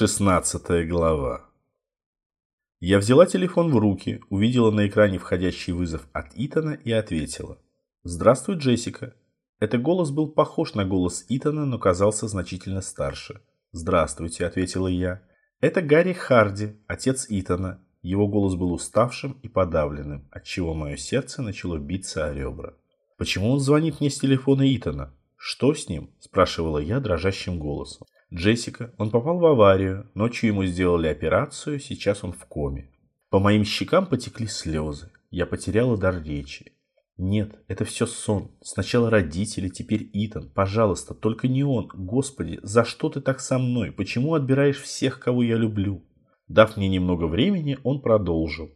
16 глава. Я взяла телефон в руки, увидела на экране входящий вызов от Итана и ответила. «Здравствуй, Джессика». Это голос был похож на голос Итана, но казался значительно старше. «Здравствуйте», — ответила я. «Это Гарри Харди, отец Итана». Его голос был уставшим и подавленным, отчего мое сердце начало биться о ребра. «Почему он звонит мне с телефона Итана? Что с ним?» – спрашивала я дрожащим голосом. Джессика, он попал в аварию, ночью ему сделали операцию, сейчас он в коме. По моим щекам потекли слезы. Я потеряла дар речи. Нет, это все сон. Сначала родители, теперь Итан. Пожалуйста, только не он. Господи, за что ты так со мной? Почему отбираешь всех, кого я люблю? Дав мне немного времени, он продолжил.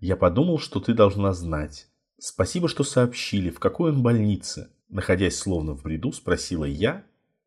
Я подумал, что ты должна знать. Спасибо, что сообщили, в какой он больнице. Находясь словно в бреду, спросила я.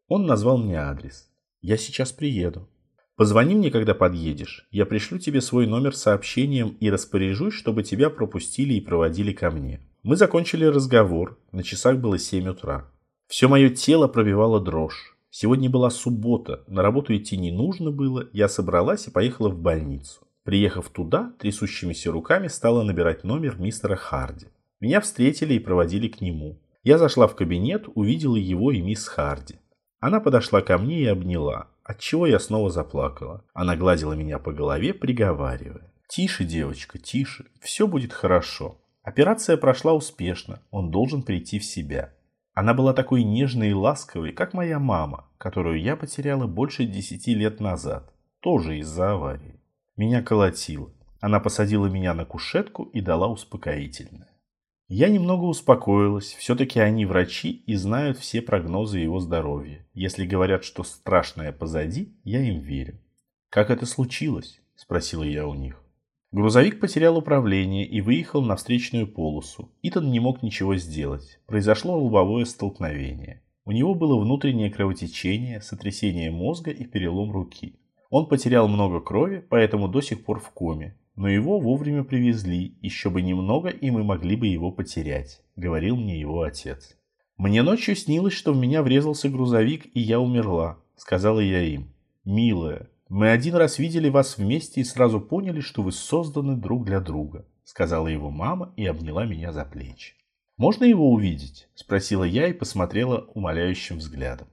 Он назвал мне адрес. Я сейчас приеду. Позвони мне, когда подъедешь. Я пришлю тебе свой номер сообщением и распоряжусь, чтобы тебя пропустили и проводили ко мне. Мы закончили разговор. На часах было 7 утра. Все мое тело пробивало дрожь. Сегодня была суббота, на работу идти не нужно было, я собралась и поехала в больницу. Приехав туда, трясущимися руками стала набирать номер мистера Харди. Меня встретили и проводили к нему. Я зашла в кабинет, увидела его и мисс Харди. Она подошла ко мне и обняла, отчего я снова заплакала. Она гладила меня по голове, приговаривая. «Тише, девочка, тише, все будет хорошо». Операция прошла успешно, он должен прийти в себя. Она была такой нежной и ласковой, как моя мама, которую я потеряла больше десяти лет назад, тоже из-за аварии. Меня колотило. Она посадила меня на кушетку и дала успокоительное. Я немного успокоилась, все-таки они врачи и знают все прогнозы его здоровья. Если говорят, что страшное позади, я им верю. «Как это случилось?» – спросила я у них. Грузовик потерял управление и выехал на встречную полосу. Итан не мог ничего сделать. Произошло лобовое столкновение. У него было внутреннее кровотечение, сотрясение мозга и перелом руки. Он потерял много крови, поэтому до сих пор в коме но его вовремя привезли, еще бы немного, и мы могли бы его потерять», — говорил мне его отец. «Мне ночью снилось, что в меня врезался грузовик, и я умерла», — сказала я им. «Милая, мы один раз видели вас вместе и сразу поняли, что вы созданы друг для друга», — сказала его мама и обняла меня за плечи. «Можно его увидеть?» — спросила я и посмотрела умоляющим взглядом.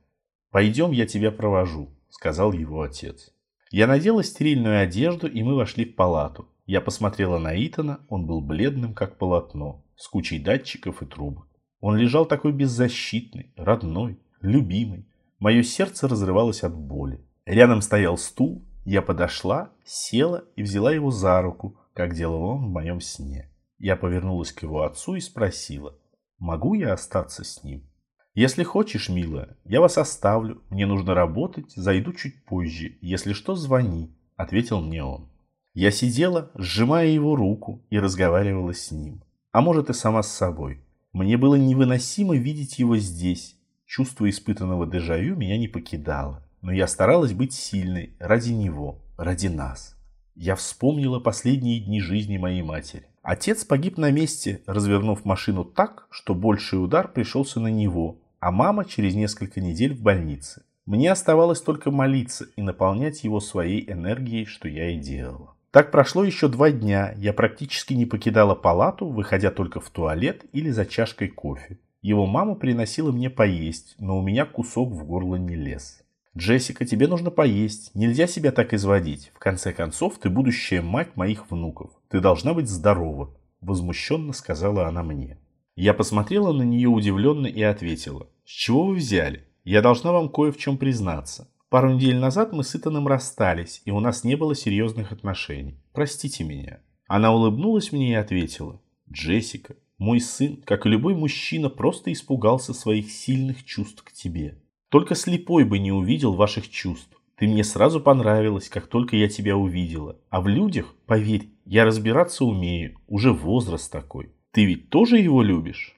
«Пойдем, я тебя провожу», — сказал его отец. Я надела стерильную одежду, и мы вошли в палату. Я посмотрела на Итана, он был бледным, как полотно, с кучей датчиков и трубок. Он лежал такой беззащитный, родной, любимый. Мое сердце разрывалось от боли. Рядом стоял стул, я подошла, села и взяла его за руку, как делал он в моем сне. Я повернулась к его отцу и спросила, могу я остаться с ним? Если хочешь, милая, я вас оставлю, мне нужно работать, зайду чуть позже, если что, звони, ответил мне он. Я сидела, сжимая его руку и разговаривала с ним. А может и сама с собой. Мне было невыносимо видеть его здесь. Чувство испытанного дежавю меня не покидало. Но я старалась быть сильной ради него, ради нас. Я вспомнила последние дни жизни моей матери. Отец погиб на месте, развернув машину так, что больший удар пришелся на него, а мама через несколько недель в больнице. Мне оставалось только молиться и наполнять его своей энергией, что я и делала. Так прошло еще два дня, я практически не покидала палату, выходя только в туалет или за чашкой кофе. Его мама приносила мне поесть, но у меня кусок в горло не лез. «Джессика, тебе нужно поесть. Нельзя себя так изводить. В конце концов, ты будущая мать моих внуков. Ты должна быть здорова», – возмущенно сказала она мне. Я посмотрела на нее удивленно и ответила. «С чего вы взяли? Я должна вам кое в чем признаться. Пару недель назад мы с Итаном расстались, и у нас не было серьезных отношений. Простите меня. Она улыбнулась мне и ответила. Джессика, мой сын, как и любой мужчина, просто испугался своих сильных чувств к тебе. Только слепой бы не увидел ваших чувств. Ты мне сразу понравилась, как только я тебя увидела. А в людях, поверь, я разбираться умею. Уже возраст такой. Ты ведь тоже его любишь?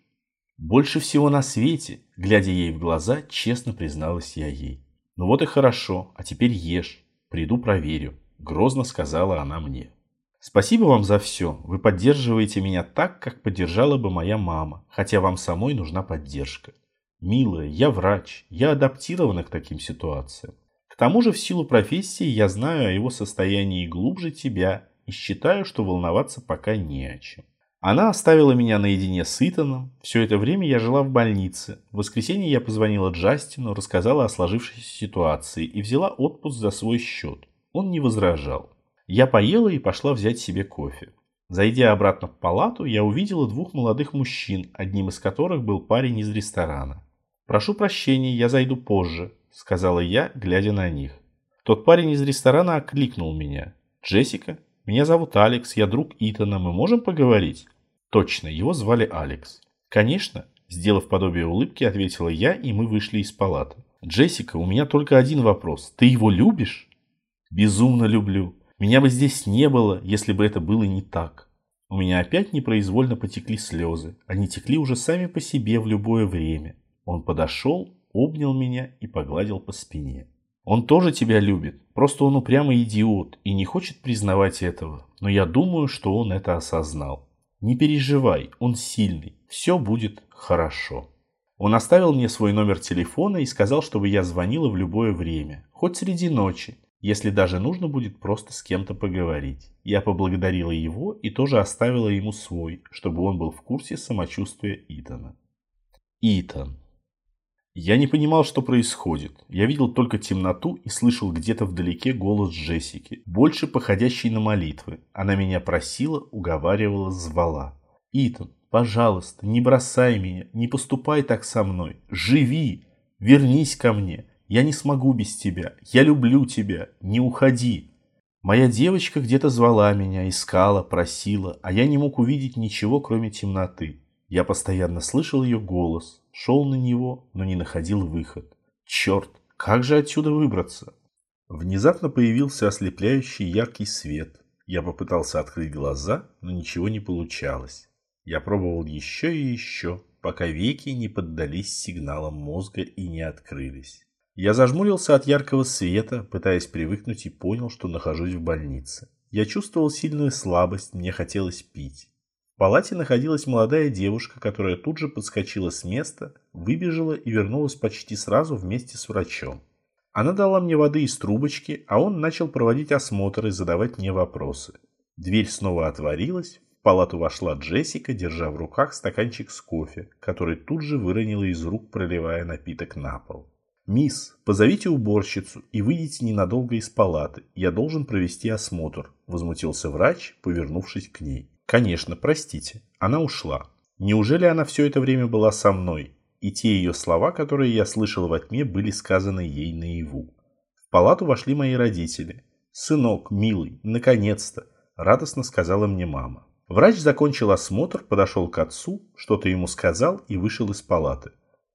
Больше всего на свете, глядя ей в глаза, честно призналась я ей. «Ну вот и хорошо, а теперь ешь. Приду проверю», – грозно сказала она мне. «Спасибо вам за все. Вы поддерживаете меня так, как поддержала бы моя мама, хотя вам самой нужна поддержка. Милая, я врач, я адаптирована к таким ситуациям. К тому же в силу профессии я знаю о его состоянии глубже тебя и считаю, что волноваться пока не о чем. Она оставила меня наедине с Итаном. Все это время я жила в больнице. В воскресенье я позвонила Джастину, рассказала о сложившейся ситуации и взяла отпуск за свой счет. Он не возражал. Я поела и пошла взять себе кофе. Зайдя обратно в палату, я увидела двух молодых мужчин, одним из которых был парень из ресторана. «Прошу прощения, я зайду позже», — сказала я, глядя на них. Тот парень из ресторана окликнул меня. «Джессика, меня зовут Алекс, я друг Итана, мы можем поговорить?» Точно, его звали Алекс. «Конечно», — сделав подобие улыбки, ответила я, и мы вышли из палаты. «Джессика, у меня только один вопрос. Ты его любишь?» «Безумно люблю. Меня бы здесь не было, если бы это было не так. У меня опять непроизвольно потекли слезы. Они текли уже сами по себе в любое время. Он подошел, обнял меня и погладил по спине. Он тоже тебя любит, просто он упрямый идиот и не хочет признавать этого. Но я думаю, что он это осознал. Не переживай, он сильный, все будет хорошо. Он оставил мне свой номер телефона и сказал, чтобы я звонила в любое время, хоть среди ночи, если даже нужно будет просто с кем-то поговорить. Я поблагодарила его и тоже оставила ему свой, чтобы он был в курсе самочувствия Итана. Итан. Я не понимал, что происходит. Я видел только темноту и слышал где-то вдалеке голос Джессики, больше походящий на молитвы. Она меня просила, уговаривала, звала. «Итан, пожалуйста, не бросай меня, не поступай так со мной. Живи, вернись ко мне. Я не смогу без тебя. Я люблю тебя. Не уходи. Моя девочка где-то звала меня, искала, просила, а я не мог увидеть ничего, кроме темноты. Я постоянно слышал ее голос, шел на него, но не находил выход. Черт, как же отсюда выбраться? Внезапно появился ослепляющий яркий свет. Я попытался открыть глаза, но ничего не получалось. Я пробовал еще и еще, пока веки не поддались сигналам мозга и не открылись. Я зажмурился от яркого света, пытаясь привыкнуть и понял, что нахожусь в больнице. Я чувствовал сильную слабость, мне хотелось пить. В палате находилась молодая девушка, которая тут же подскочила с места, выбежала и вернулась почти сразу вместе с врачом. Она дала мне воды из трубочки, а он начал проводить осмотр и задавать мне вопросы. Дверь снова отворилась, в палату вошла Джессика, держа в руках стаканчик с кофе, который тут же выронила из рук, проливая напиток на пол. «Мисс, позовите уборщицу и выйдите ненадолго из палаты. Я должен провести осмотр», – возмутился врач, повернувшись к ней. «Конечно, простите. Она ушла. Неужели она все это время была со мной? И те ее слова, которые я слышал во тьме, были сказаны ей наяву. В палату вошли мои родители. «Сынок, милый, наконец-то!» – радостно сказала мне мама. Врач закончил осмотр, подошел к отцу, что-то ему сказал и вышел из палаты.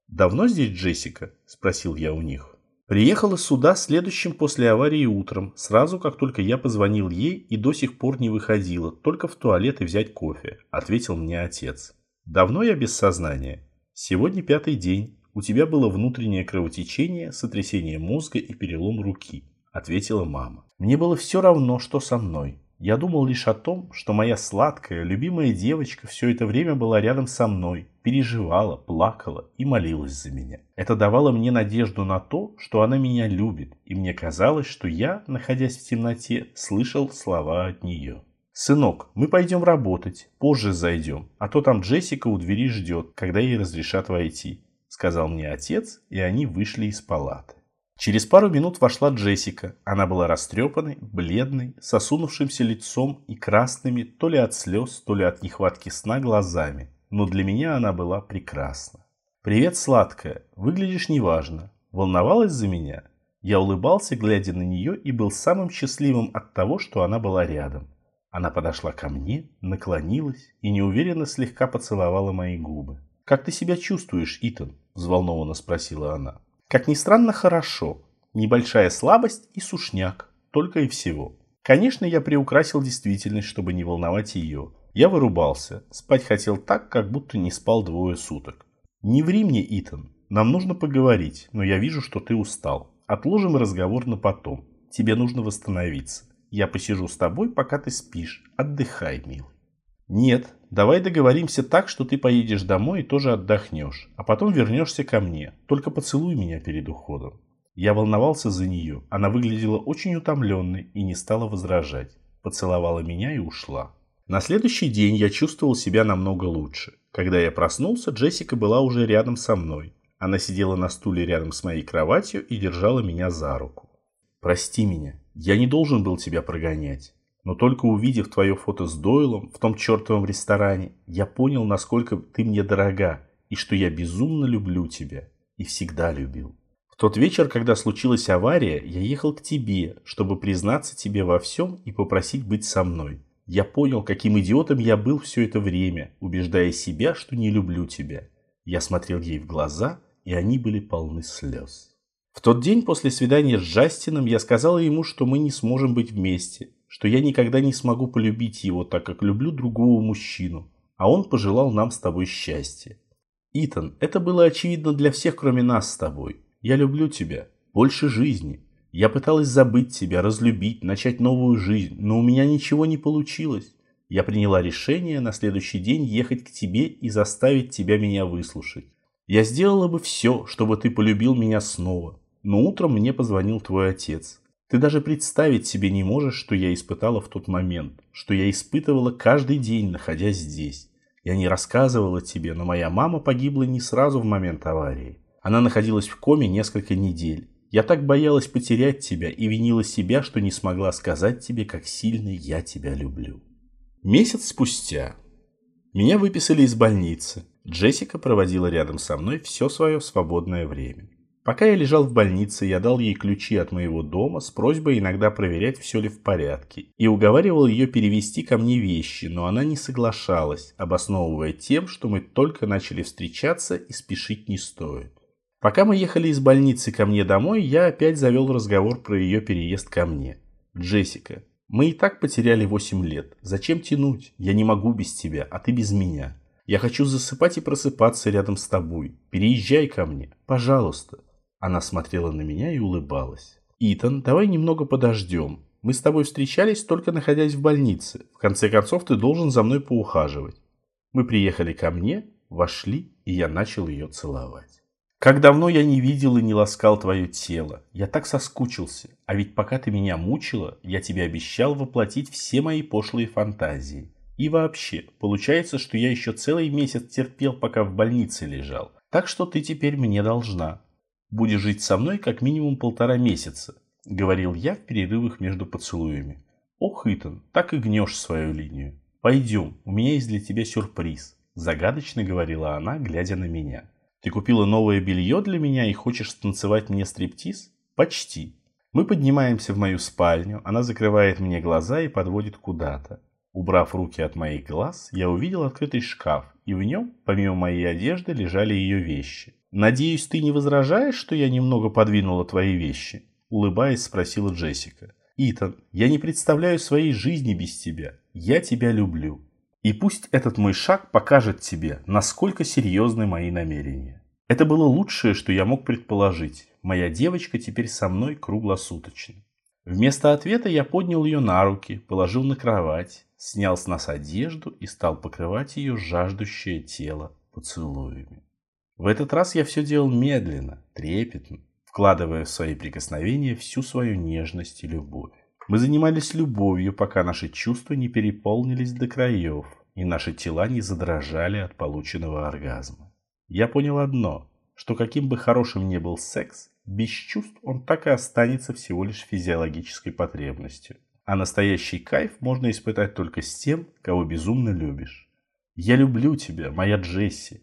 «Давно здесь Джессика?» – спросил я у них. Приехала сюда следующим после аварии утром, сразу как только я позвонил ей и до сих пор не выходила, только в туалет и взять кофе, ответил мне отец. Давно я без сознания? Сегодня пятый день. У тебя было внутреннее кровотечение, сотрясение мозга и перелом руки, ответила мама. Мне было все равно, что со мной. Я думал лишь о том, что моя сладкая, любимая девочка все это время была рядом со мной, переживала, плакала и молилась за меня. Это давало мне надежду на то, что она меня любит, и мне казалось, что я, находясь в темноте, слышал слова от нее. «Сынок, мы пойдем работать, позже зайдем, а то там Джессика у двери ждет, когда ей разрешат войти», сказал мне отец, и они вышли из палаты. Через пару минут вошла Джессика. Она была растрепанной, бледной, с осунувшимся лицом и красными то ли от слез, то ли от нехватки сна глазами. Но для меня она была прекрасна. «Привет, сладкая. Выглядишь неважно. Волновалась за меня?» Я улыбался, глядя на нее, и был самым счастливым от того, что она была рядом. Она подошла ко мне, наклонилась и неуверенно слегка поцеловала мои губы. «Как ты себя чувствуешь, Итан?» – взволнованно спросила она. Как ни странно, хорошо. Небольшая слабость и сушняк. Только и всего. Конечно, я приукрасил действительность, чтобы не волновать ее. Я вырубался. Спать хотел так, как будто не спал двое суток. Не ври мне, Итан. Нам нужно поговорить, но я вижу, что ты устал. Отложим разговор на потом. Тебе нужно восстановиться. Я посижу с тобой, пока ты спишь. Отдыхай, милый. Нет, давай договоримся так, что ты поедешь домой и тоже отдохнешь, а потом вернешься ко мне. Только поцелуй меня перед уходом. Я волновался за нее. Она выглядела очень утомленной и не стала возражать. Поцеловала меня и ушла. На следующий день я чувствовал себя намного лучше. Когда я проснулся, Джессика была уже рядом со мной. Она сидела на стуле рядом с моей кроватью и держала меня за руку. «Прости меня. Я не должен был тебя прогонять. Но только увидев твое фото с Дойлом в том чертовом ресторане, я понял, насколько ты мне дорога и что я безумно люблю тебя и всегда любил. В тот вечер, когда случилась авария, я ехал к тебе, чтобы признаться тебе во всем и попросить быть со мной. Я понял, каким идиотом я был все это время, убеждая себя, что не люблю тебя. Я смотрел ей в глаза, и они были полны слез. В тот день после свидания с Джастином я сказал ему, что мы не сможем быть вместе, что я никогда не смогу полюбить его, так как люблю другого мужчину, а он пожелал нам с тобой счастья. Итан, это было очевидно для всех, кроме нас с тобой. Я люблю тебя. Больше жизни. Я пыталась забыть тебя, разлюбить, начать новую жизнь, но у меня ничего не получилось. Я приняла решение на следующий день ехать к тебе и заставить тебя меня выслушать. Я сделала бы все, чтобы ты полюбил меня снова. Но утром мне позвонил твой отец. Ты даже представить себе не можешь, что я испытала в тот момент, что я испытывала каждый день, находясь здесь. Я не рассказывала тебе, но моя мама погибла не сразу в момент аварии. Она находилась в коме несколько недель. Я так боялась потерять тебя и винила себя, что не смогла сказать тебе, как сильно я тебя люблю. Месяц спустя меня выписали из больницы. Джессика проводила рядом со мной все свое свободное время. Пока я лежал в больнице, я дал ей ключи от моего дома с просьбой иногда проверять, все ли в порядке, и уговаривал ее перевести ко мне вещи, но она не соглашалась, обосновывая тем, что мы только начали встречаться и спешить не стоит. Пока мы ехали из больницы ко мне домой, я опять завел разговор про ее переезд ко мне. «Джессика, мы и так потеряли 8 лет. Зачем тянуть? Я не могу без тебя, а ты без меня. Я хочу засыпать и просыпаться рядом с тобой. Переезжай ко мне, пожалуйста. Она смотрела на меня и улыбалась. «Итан, давай немного подождем. Мы с тобой встречались, только находясь в больнице. В конце концов, ты должен за мной поухаживать». Мы приехали ко мне, вошли, и я начал ее целовать. Как давно я не видел и не ласкал твое тело. Я так соскучился. А ведь пока ты меня мучила, я тебе обещал воплотить все мои пошлые фантазии. И вообще, получается, что я еще целый месяц терпел, пока в больнице лежал. Так что ты теперь мне должна. Будешь жить со мной как минимум полтора месяца, говорил я в перерывах между поцелуями. Ох, Итан, так и гнешь свою линию. Пойдем, у меня есть для тебя сюрприз, загадочно говорила она, глядя на меня. Ты купила новое белье для меня и хочешь станцевать мне стриптиз? Почти. Мы поднимаемся в мою спальню, она закрывает мне глаза и подводит куда-то. Убрав руки от моих глаз, я увидел открытый шкаф, и в нем, помимо моей одежды, лежали ее вещи. «Надеюсь, ты не возражаешь, что я немного подвинула твои вещи?» Улыбаясь, спросила Джессика. «Итан, я не представляю своей жизни без тебя. Я тебя люблю. И пусть этот мой шаг покажет тебе, насколько серьезны мои намерения. Это было лучшее, что я мог предположить. Моя девочка теперь со мной круглосуточно». Вместо ответа я поднял ее на руки, положил на кровать, снял с нас одежду и стал покрывать ее жаждущее тело поцелуями. В этот раз я все делал медленно, трепетно, вкладывая в свои прикосновения всю свою нежность и любовь. Мы занимались любовью, пока наши чувства не переполнились до краев, и наши тела не задрожали от полученного оргазма. Я понял одно, что каким бы хорошим ни был секс, без чувств он так и останется всего лишь физиологической потребностью. А настоящий кайф можно испытать только с тем, кого безумно любишь. Я люблю тебя, моя Джесси,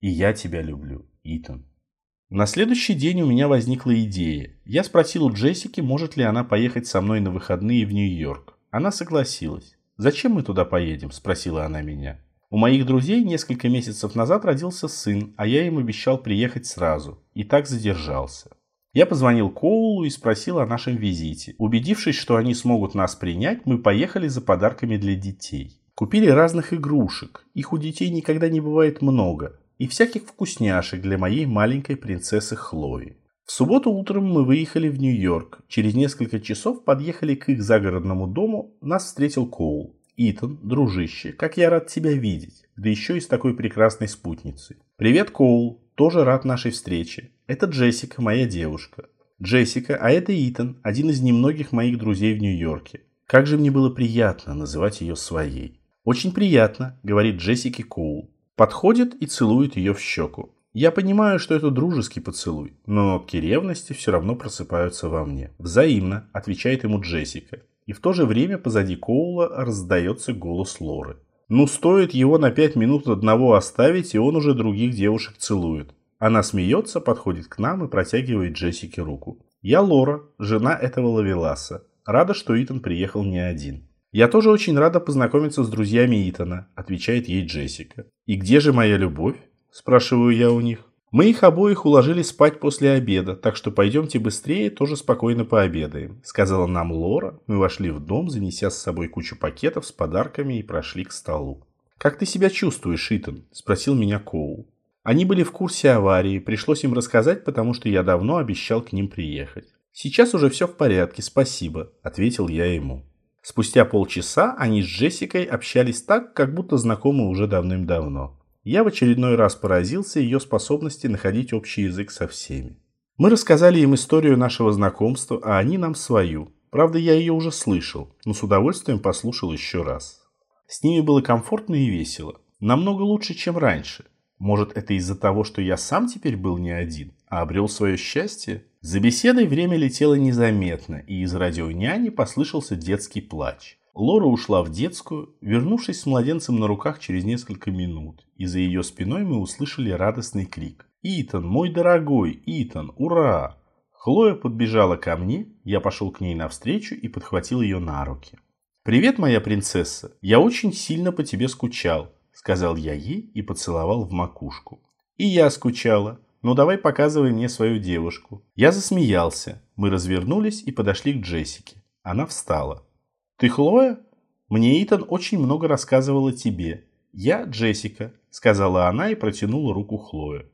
и я тебя люблю, Итан. На следующий день у меня возникла идея. Я спросил у Джессики, может ли она поехать со мной на выходные в Нью-Йорк. Она согласилась. «Зачем мы туда поедем?» – спросила она меня. У моих друзей несколько месяцев назад родился сын, а я им обещал приехать сразу. И так задержался. Я позвонил Коулу и спросил о нашем визите. Убедившись, что они смогут нас принять, мы поехали за подарками для детей. Купили разных игрушек. Их у детей никогда не бывает много и всяких вкусняшек для моей маленькой принцессы Хлои. В субботу утром мы выехали в Нью-Йорк. Через несколько часов подъехали к их загородному дому. Нас встретил Коул. «Итан, дружище, как я рад тебя видеть, да еще и с такой прекрасной спутницей. Привет, Коул, тоже рад нашей встрече. Это Джессика, моя девушка. Джессика, а это Итан, один из немногих моих друзей в Нью-Йорке. Как же мне было приятно называть ее своей. Очень приятно, говорит Джессики Коул. Подходит и целует ее в щеку. Я понимаю, что это дружеский поцелуй, но нотки ревности все равно просыпаются во мне. Взаимно, отвечает ему Джессика. И в то же время позади Коула раздается голос Лоры. Ну, стоит его на пять минут одного оставить, и он уже других девушек целует. Она смеется, подходит к нам и протягивает Джессике руку. Я Лора, жена этого Лавеласа. Рада, что Итан приехал не один. «Я тоже очень рада познакомиться с друзьями Итана», – отвечает ей Джессика. «И где же моя любовь?» – спрашиваю я у них. «Мы их обоих уложили спать после обеда, так что пойдемте быстрее, тоже спокойно пообедаем», – сказала нам Лора. Мы вошли в дом, занеся с собой кучу пакетов с подарками и прошли к столу. «Как ты себя чувствуешь, Итан?» – спросил меня Коул. Они были в курсе аварии, пришлось им рассказать, потому что я давно обещал к ним приехать. «Сейчас уже все в порядке, спасибо», – ответил я ему. Спустя полчаса они с Джессикой общались так, как будто знакомы уже давным-давно. Я в очередной раз поразился ее способности находить общий язык со всеми. Мы рассказали им историю нашего знакомства, а они нам свою. Правда, я ее уже слышал, но с удовольствием послушал еще раз. С ними было комфортно и весело. Намного лучше, чем раньше. Может, это из-за того, что я сам теперь был не один, а обрел свое счастье? За беседой время летело незаметно, и из радионяни послышался детский плач. Лора ушла в детскую, вернувшись с младенцем на руках через несколько минут, и за ее спиной мы услышали радостный крик. «Итан, мой дорогой, Итан, ура!» Хлоя подбежала ко мне, я пошел к ней навстречу и подхватил ее на руки. «Привет, моя принцесса, я очень сильно по тебе скучал», сказал я ей и поцеловал в макушку. «И я скучала. Ну давай показывай мне свою девушку. Я засмеялся. Мы развернулись и подошли к Джессике. Она встала. Ты Хлоя? Мне Итан очень много рассказывал о тебе. Я Джессика, сказала она и протянула руку Хлое.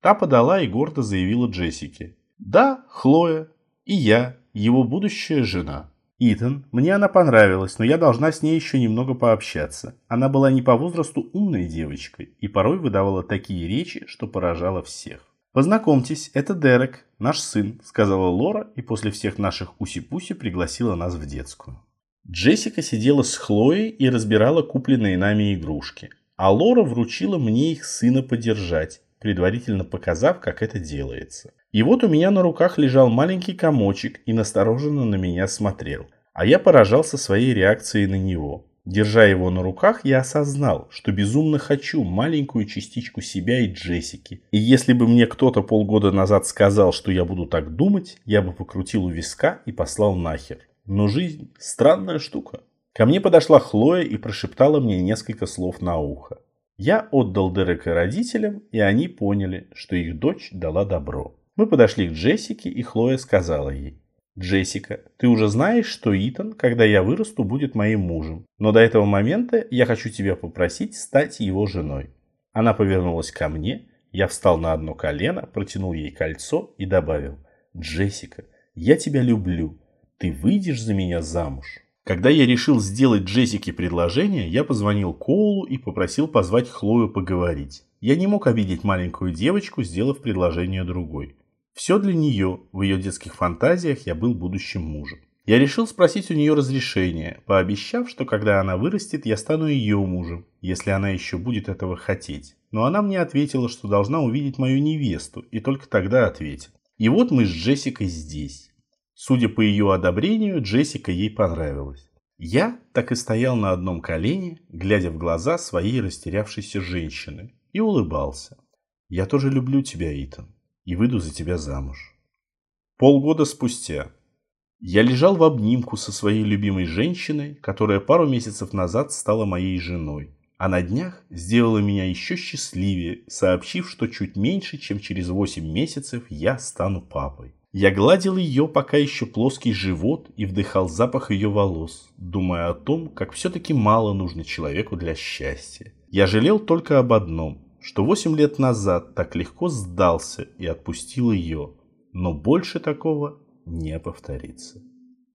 Та подала и гордо заявила Джессике. Да, Хлоя. И я, его будущая жена. Итан, мне она понравилась, но я должна с ней еще немного пообщаться. Она была не по возрасту умной девочкой и порой выдавала такие речи, что поражала всех. «Познакомьтесь, это Дерек, наш сын», — сказала Лора и после всех наших уси-пуси пригласила нас в детскую. Джессика сидела с Хлоей и разбирала купленные нами игрушки, а Лора вручила мне их сына подержать, предварительно показав, как это делается. И вот у меня на руках лежал маленький комочек и настороженно на меня смотрел, а я поражался своей реакцией на него. Держа его на руках, я осознал, что безумно хочу маленькую частичку себя и Джессики. И если бы мне кто-то полгода назад сказал, что я буду так думать, я бы покрутил у виска и послал нахер. Но жизнь – странная штука. Ко мне подошла Хлоя и прошептала мне несколько слов на ухо. Я отдал Дерека родителям, и они поняли, что их дочь дала добро. Мы подошли к Джессике, и Хлоя сказала ей. Джессика, ты уже знаешь, что Итан, когда я вырасту, будет моим мужем. Но до этого момента я хочу тебя попросить стать его женой. Она повернулась ко мне, я встал на одно колено, протянул ей кольцо и добавил. Джессика, я тебя люблю. Ты выйдешь за меня замуж. Когда я решил сделать Джессике предложение, я позвонил Коулу и попросил позвать Хлою поговорить. Я не мог обидеть маленькую девочку, сделав предложение другой. Все для нее, в ее детских фантазиях я был будущим мужем. Я решил спросить у нее разрешения, пообещав, что когда она вырастет, я стану ее мужем, если она еще будет этого хотеть. Но она мне ответила, что должна увидеть мою невесту, и только тогда ответит. И вот мы с Джессикой здесь. Судя по ее одобрению, Джессика ей понравилась. Я так и стоял на одном колене, глядя в глаза своей растерявшейся женщины, и улыбался. «Я тоже люблю тебя, Итан и выйду за тебя замуж. Полгода спустя я лежал в обнимку со своей любимой женщиной, которая пару месяцев назад стала моей женой, а на днях сделала меня еще счастливее, сообщив, что чуть меньше, чем через 8 месяцев я стану папой. Я гладил ее пока еще плоский живот и вдыхал запах ее волос, думая о том, как все-таки мало нужно человеку для счастья. Я жалел только об одном, что восемь лет назад так легко сдался и отпустил ее, но больше такого не повторится.